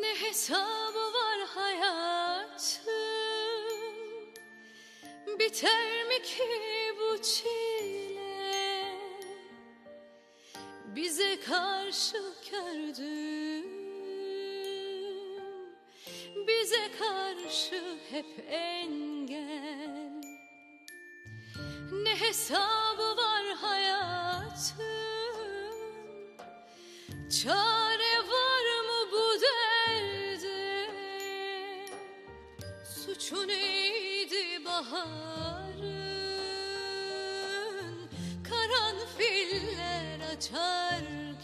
Ne hesabı var hayatın? Biter mi ki bu çile? Bize karşı kördün Bize karşı hep engel. Ne hesabı var hayatın? Çare Suçu neydi baharın Karanfiller açarken?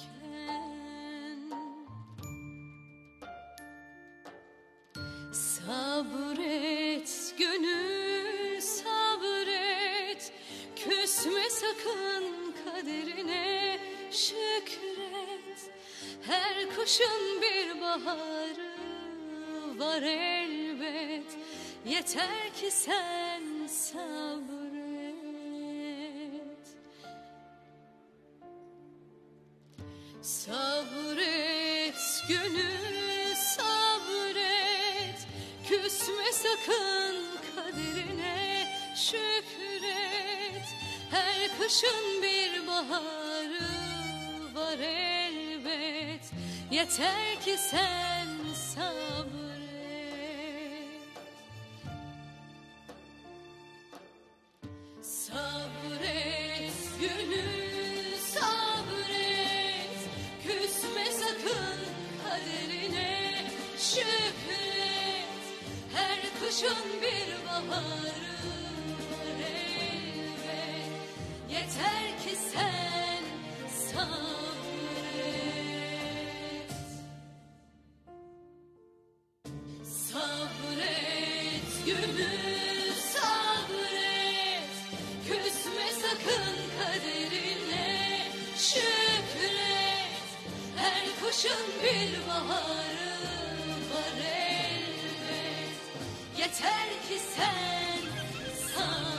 Sabret gönül sabret. Küsme sakın kaderine şükret. Her kuşun bir baharı var elbet Yeter ki sen sabret. Sabret gönül sabret. Küsme sakın kaderine şükret. Her kışın bir baharı var elbet. Yeter ki sen sabret kışın bir baharı. Elbet Yeter ki sen sabret. Sabret gönül sabret. Küsme sakın kaderine. Şükret. Her kuşun bir baharı var Yeter ki sen sabret